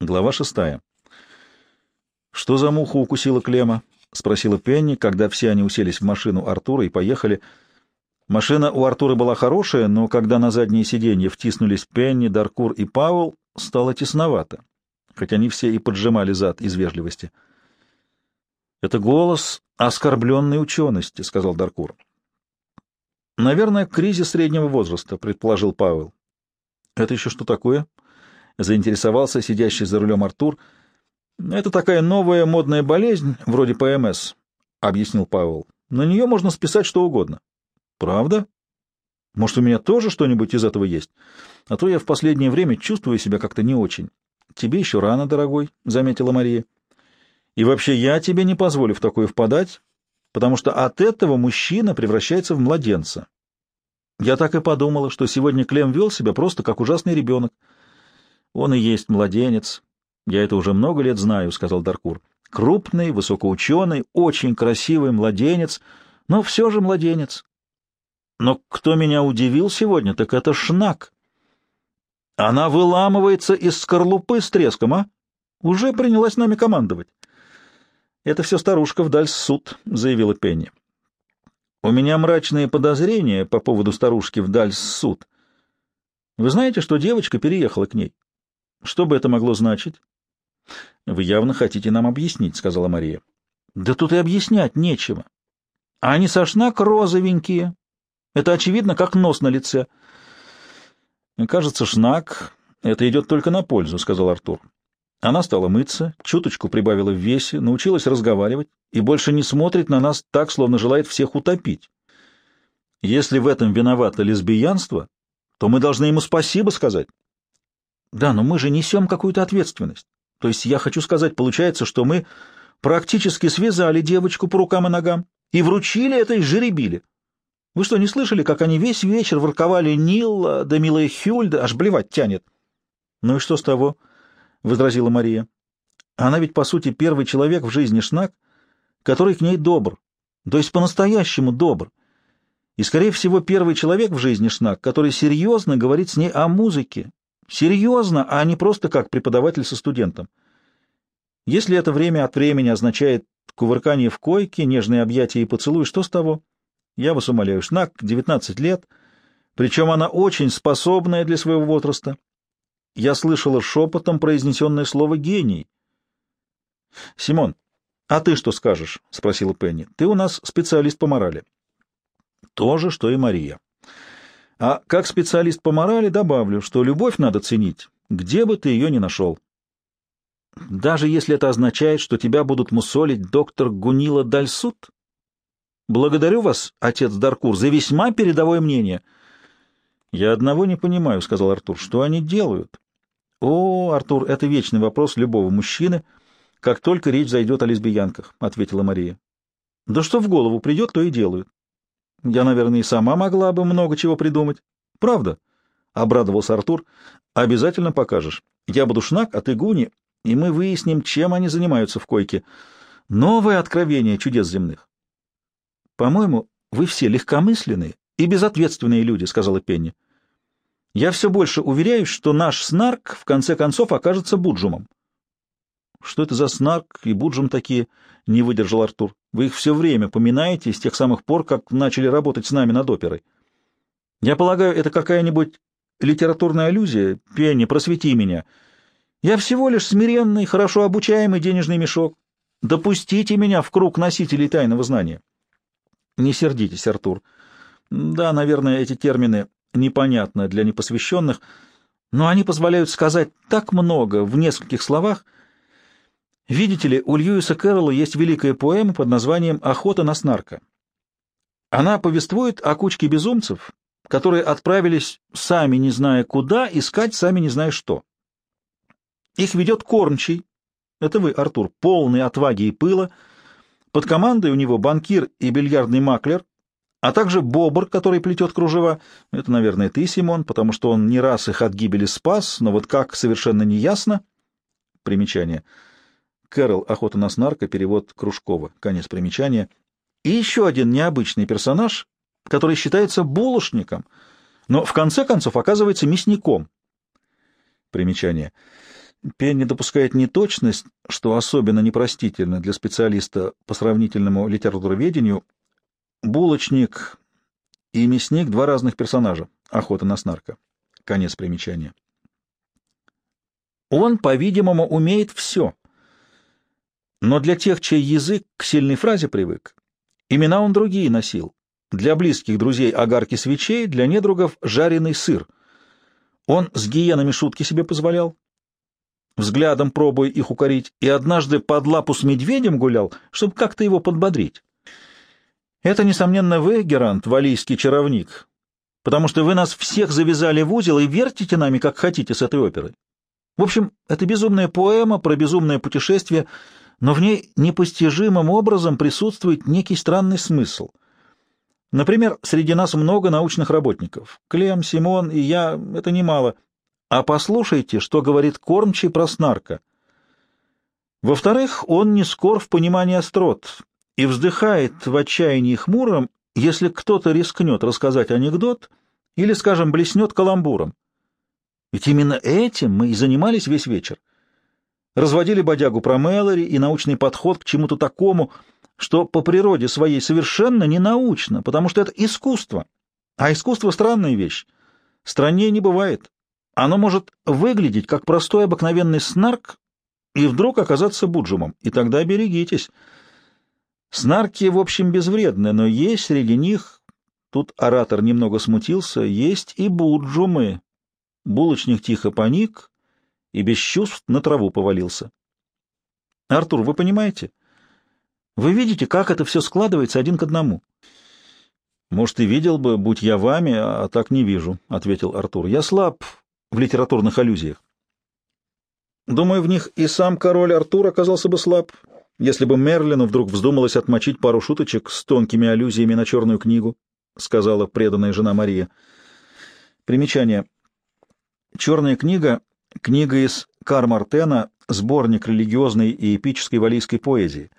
Глава шестая. «Что за муха укусила Клема?» — спросила Пенни, когда все они уселись в машину Артура и поехали. Машина у Артура была хорошая, но когда на задние сиденья втиснулись Пенни, Даркур и Пауэлл, стало тесновато, хоть они все и поджимали зад из вежливости. «Это голос оскорбленной учености», — сказал Даркур. «Наверное, кризис среднего возраста», — предположил Пауэлл. «Это еще что такое?» — заинтересовался сидящий за рулем Артур. «Это такая новая модная болезнь, вроде ПМС», — объяснил Пауэлл. «На нее можно списать что угодно». «Правда? Может, у меня тоже что-нибудь из этого есть? А то я в последнее время чувствую себя как-то не очень». «Тебе еще рано, дорогой», — заметила Мария. «И вообще я тебе не позволю в такое впадать, потому что от этого мужчина превращается в младенца. Я так и подумала, что сегодня Клем вел себя просто как ужасный ребенок. Он и есть младенец. Я это уже много лет знаю, — сказал Даркур. Крупный, высокоученый, очень красивый младенец, но все же младенец. Но кто меня удивил сегодня, так это Шнак. Она выламывается из скорлупы с треском, а? Уже принялась нами командовать. Это все старушка вдаль суд, — заявила Пенни. У меня мрачные подозрения по поводу старушки вдаль суд. Вы знаете, что девочка переехала к ней? Что бы это могло значить? Вы явно хотите нам объяснить, — сказала Мария. Да тут и объяснять нечего. Они сошнак розовенькие. Это очевидно, как нос на лице. Кажется, шнак это идет только на пользу, — сказал Артур. Она стала мыться, чуточку прибавила в весе, научилась разговаривать и больше не смотрит на нас так, словно желает всех утопить. Если в этом виновато лесбиянство, то мы должны ему спасибо сказать. Да, но мы же несем какую-то ответственность. То есть я хочу сказать, получается, что мы практически связали девочку по рукам и ногам и вручили этой жеребили. Вы что, не слышали, как они весь вечер ворковали Нилла, да милая Хюльда, аж блевать тянет? Ну и что с того? —— возразила Мария. «Она ведь, по сути, первый человек в жизни Шнак, который к ней добр, то есть по-настоящему добр. И, скорее всего, первый человек в жизни Шнак, который серьезно говорит с ней о музыке. Серьезно, а не просто как преподаватель со студентом. Если это время от времени означает кувыркание в койке, нежные объятия и поцелуй, что с того? Я вас умоляю, Шнак, 19 лет, причем она очень способная для своего возраста, я слышала шепотом произнесенное слово «гений». — Симон, а ты что скажешь? — спросила Пенни. — Ты у нас специалист по морали. — То же, что и Мария. А как специалист по морали добавлю, что любовь надо ценить, где бы ты ее ни нашел. Даже если это означает, что тебя будут мусолить доктор Гунила Дальсут? Благодарю вас, отец Даркур, за весьма передовое мнение —— Я одного не понимаю, — сказал Артур. — Что они делают? — О, Артур, это вечный вопрос любого мужчины, как только речь зайдет о лесбиянках, — ответила Мария. — Да что в голову придет, то и делают. Я, наверное, и сама могла бы много чего придумать. — Правда? — обрадовался Артур. — Обязательно покажешь. Я буду шнак, а ты гуни, и мы выясним, чем они занимаются в койке. Новое откровение чудес земных. — По-моему, вы все легкомысленные и безответственные люди, — сказала Пенни. — Я все больше уверяюсь, что наш снарк в конце концов окажется буджумом. — Что это за снарк и буджум такие? — не выдержал Артур. — Вы их все время поминаете с тех самых пор, как начали работать с нами над оперой. Я полагаю, это какая-нибудь литературная аллюзия? Пенни, просвети меня. Я всего лишь смиренный, хорошо обучаемый денежный мешок. Допустите меня в круг носителей тайного знания. — Не сердитесь, Артур. — да, наверное, эти термины непонятны для непосвященных, но они позволяют сказать так много в нескольких словах. Видите ли, у Льюиса Кэрролла есть великая поэма под названием «Охота на снарка». Она повествует о кучке безумцев, которые отправились, сами не зная куда, искать сами не зная что. Их ведет кормчий, это вы, Артур, полный отваги и пыла, под командой у него банкир и бильярдный маклер, а также бобр, который плетет кружева. Это, наверное, ты, Симон, потому что он не раз их от гибели спас, но вот как, совершенно неясно. Примечание. Кэрол «Охота на снарка», перевод Кружкова. Конец примечания. И еще один необычный персонаж, который считается булочником, но в конце концов оказывается мясником. Примечание. Пенни допускает неточность, что особенно непростительно для специалиста по сравнительному литературоведению. Булочник и мясник — два разных персонажа. Охота на снарка. Конец примечания. Он, по-видимому, умеет все. Но для тех, чей язык к сильной фразе привык, имена он другие носил. Для близких друзей огарки свечей, для недругов жареный сыр. Он с гиенами шутки себе позволял, взглядом пробуя их укорить, и однажды под лапу с медведем гулял, чтобы как-то его подбодрить. Это, несомненно, вы, Герант, валийский чаровник, потому что вы нас всех завязали в узел и вертите нами, как хотите, с этой оперой. В общем, это безумная поэма про безумное путешествие, но в ней непостижимым образом присутствует некий странный смысл. Например, среди нас много научных работников. Клем, Симон и я — это немало. А послушайте, что говорит кормчий про снарка. Во-вторых, он не скор в понимании острот и вздыхает в отчаянии хмуром, если кто-то рискнет рассказать анекдот или, скажем, блеснет каламбуром. Ведь именно этим мы и занимались весь вечер. Разводили бодягу про Мэлори и научный подход к чему-то такому, что по природе своей совершенно не научно, потому что это искусство. А искусство — странная вещь. Страннее не бывает. Оно может выглядеть как простой обыкновенный снарк и вдруг оказаться буджумом, и тогда берегитесь. Снарки, в общем, безвредны, но есть среди них, тут оратор немного смутился, есть и буджумы. Булочник тихо поник и без чувств на траву повалился. Артур, вы понимаете? Вы видите, как это все складывается один к одному? Может, и видел бы, будь я вами, а так не вижу, — ответил Артур. Я слаб в литературных аллюзиях. Думаю, в них и сам король Артур оказался бы слаб, если бы Мерлину вдруг вздумалось отмочить пару шуточек с тонкими аллюзиями на черную книгу, — сказала преданная жена Мария. Примечание. Черная книга — книга из Кармартена, сборник религиозной и эпической валийской поэзии.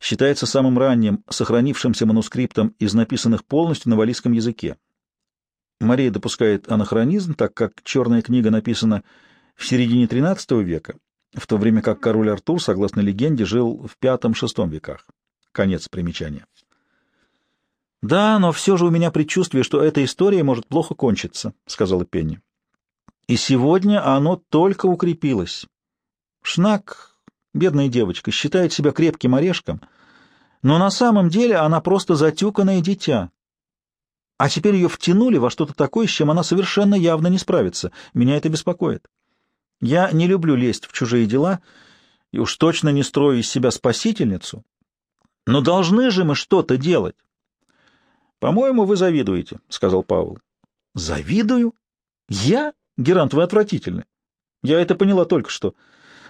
Считается самым ранним сохранившимся манускриптом из написанных полностью на валийском языке. Мария допускает анахронизм, так как черная книга написана в середине XIII века, в то время как король Артур, согласно легенде, жил в V-VI веках. Конец примечания. «Да, но все же у меня предчувствие, что эта история может плохо кончиться», — сказала Пенни. «И сегодня оно только укрепилось. Шнак, бедная девочка, считает себя крепким орешком, но на самом деле она просто затюканное дитя, а теперь ее втянули во что-то такое, с чем она совершенно явно не справится. Меня это беспокоит. Я не люблю лезть в чужие дела и уж точно не строю из себя спасительницу. Но должны же мы что-то делать. — По-моему, вы завидуете, — сказал Павел. — Завидую? Я? Герант, вы отвратительны. Я это поняла только что.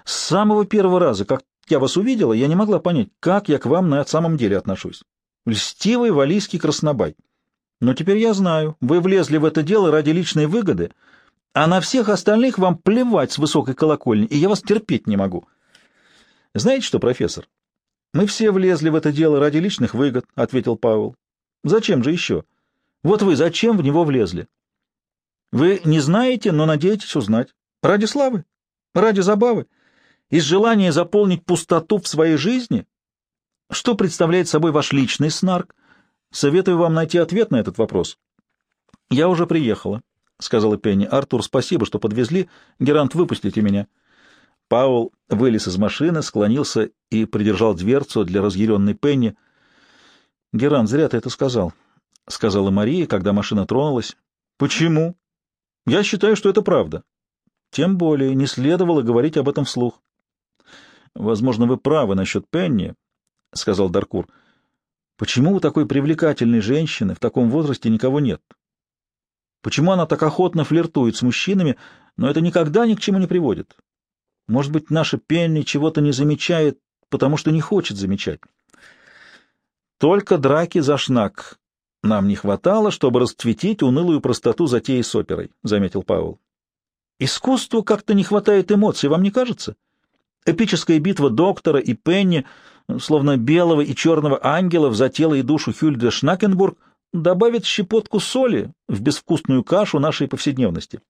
С самого первого раза, как я вас увидела, я не могла понять, как я к вам на самом деле отношусь. Льстивый валийский краснобай. Но теперь я знаю, вы влезли в это дело ради личной выгоды, а на всех остальных вам плевать с высокой колокольни, и я вас терпеть не могу. Знаете что, профессор? Мы все влезли в это дело ради личных выгод, — ответил Павел. Зачем же еще? Вот вы зачем в него влезли? Вы не знаете, но надеетесь узнать. Ради славы? Ради забавы? Из желания заполнить пустоту в своей жизни? Что представляет собой ваш личный снарк? Советую вам найти ответ на этот вопрос. — Я уже приехала, — сказала Пенни. — Артур, спасибо, что подвезли. Герант, выпустите меня. Паул вылез из машины, склонился и придержал дверцу для разъяренной Пенни. — Герант, зря ты это сказал, — сказала Мария, когда машина тронулась. — Почему? — Я считаю, что это правда. Тем более не следовало говорить об этом вслух. — Возможно, вы правы насчет Пенни, — сказал Даркур. — Почему у такой привлекательной женщины в таком возрасте никого нет? Почему она так охотно флиртует с мужчинами, но это никогда ни к чему не приводит? Может быть, наша Пенни чего-то не замечает, потому что не хочет замечать? Только драки за шнак нам не хватало, чтобы расцветить унылую простоту затеи с оперой, — заметил Павел. Искусству как-то не хватает эмоций, вам не кажется? Эпическая битва доктора и Пенни — словно белого и черного ангелов за тело и душу Хюльда Шнакенбург, добавит щепотку соли в безвкусную кашу нашей повседневности.